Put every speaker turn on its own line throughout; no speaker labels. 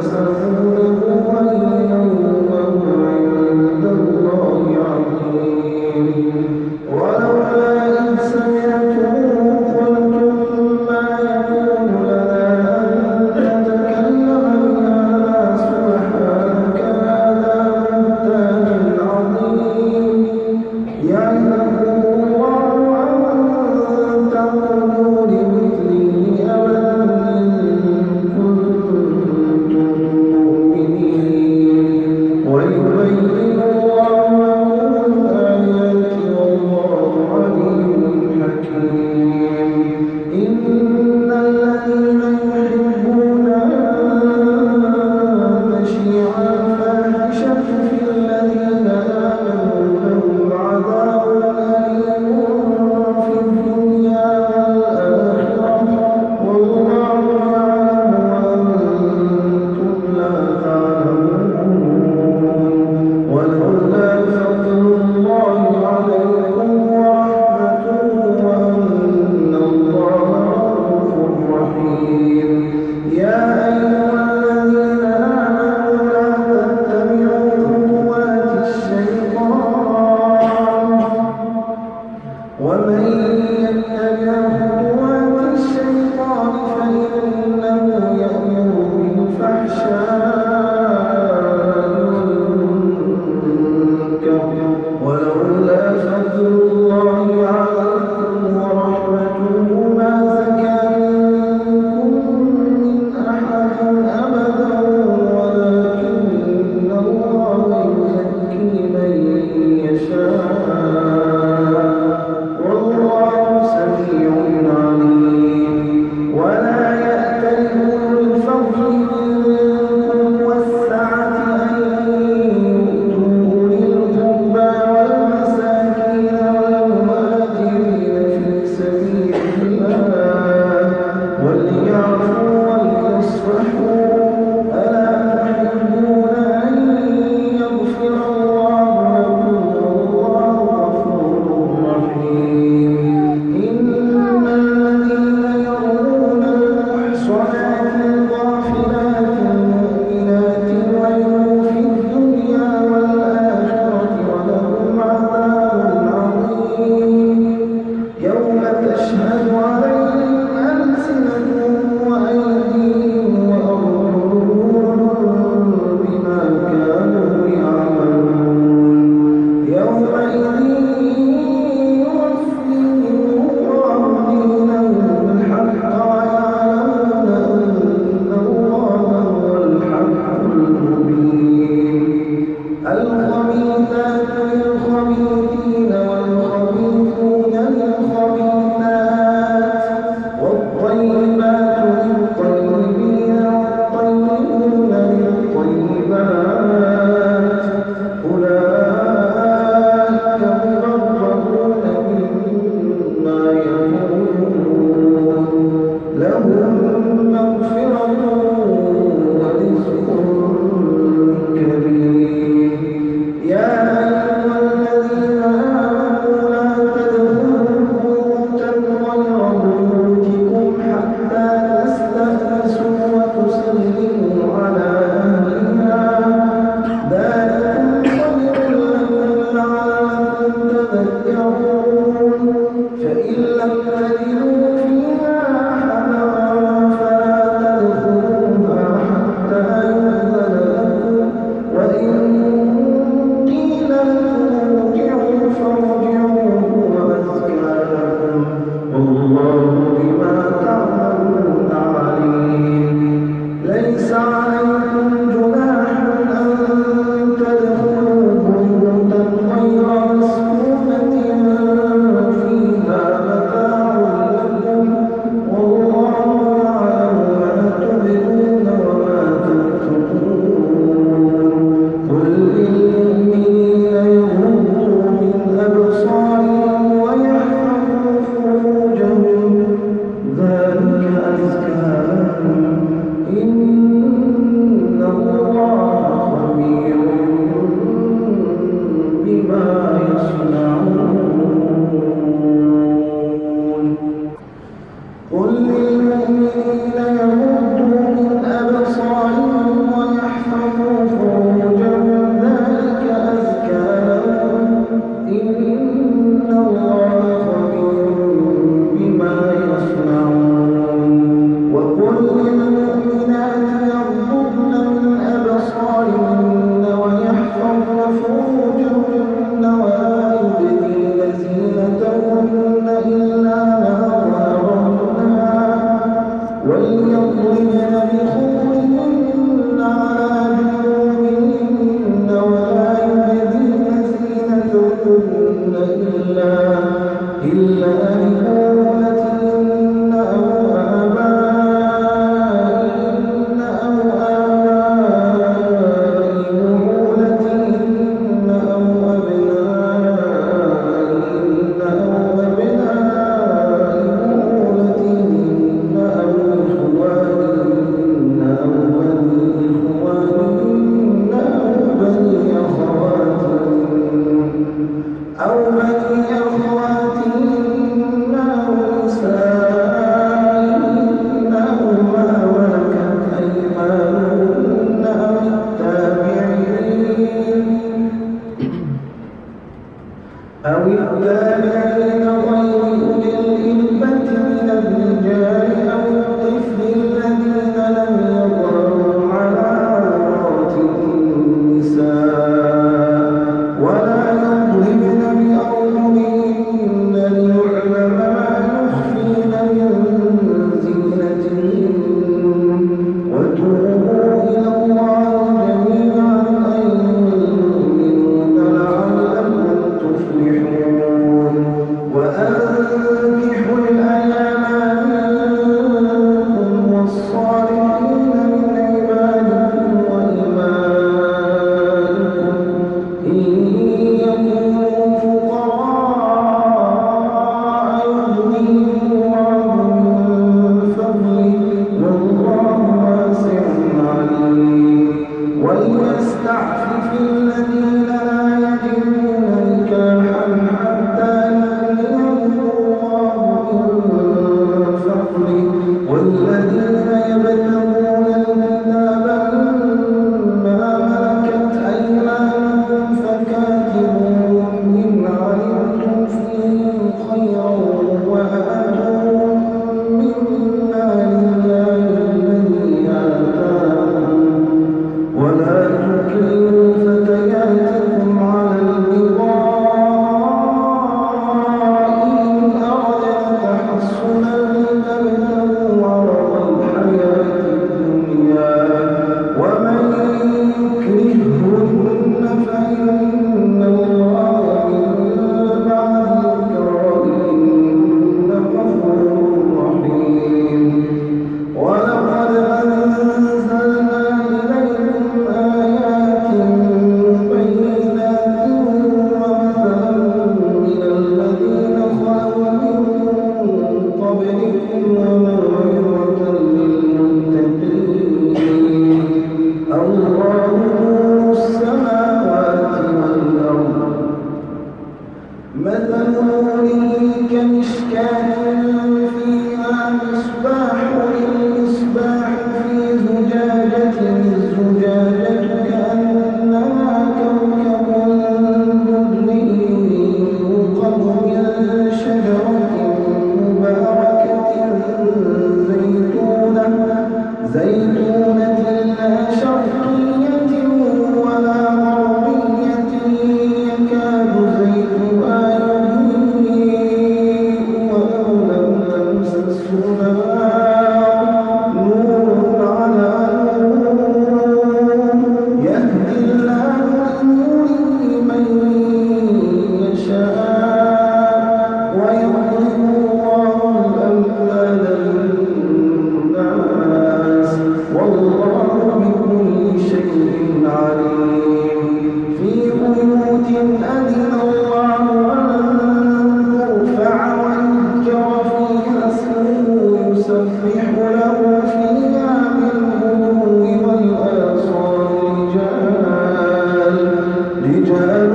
فسأقول هو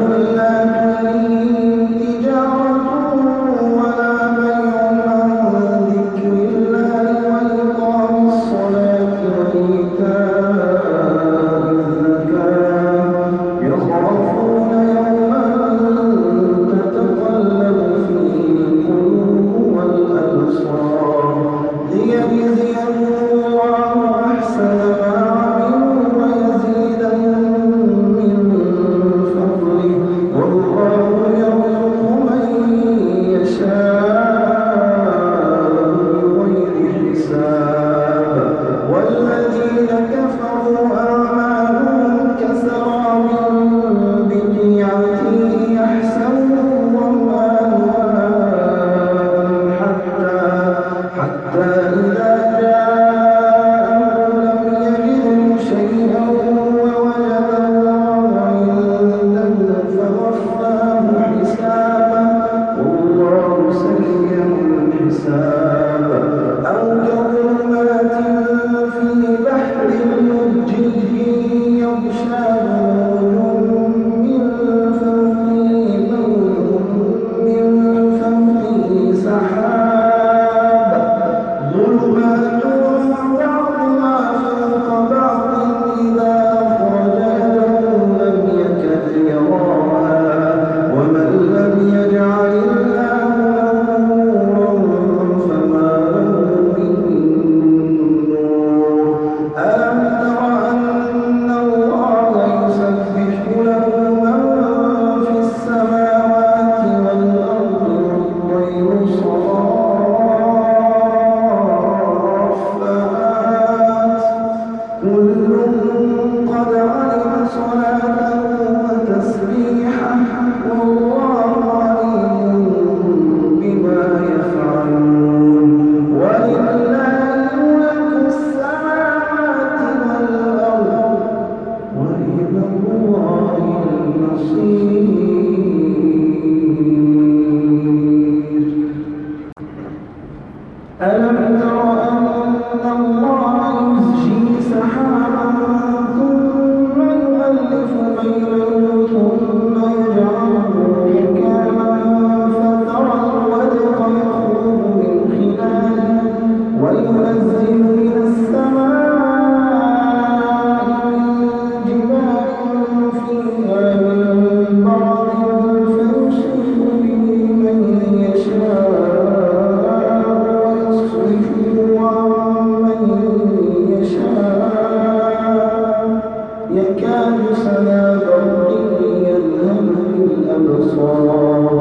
رجال Lord.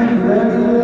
mais breve